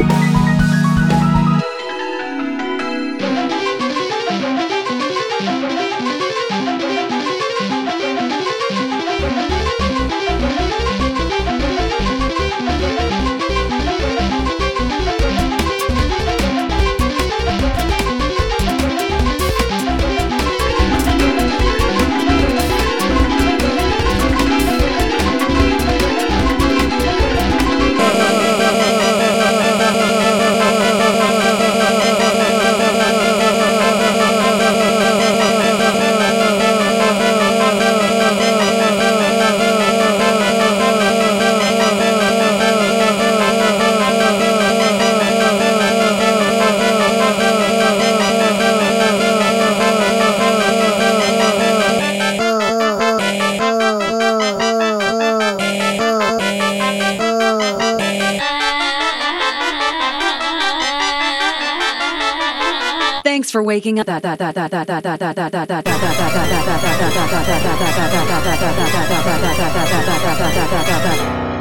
you. Thanks for waking up.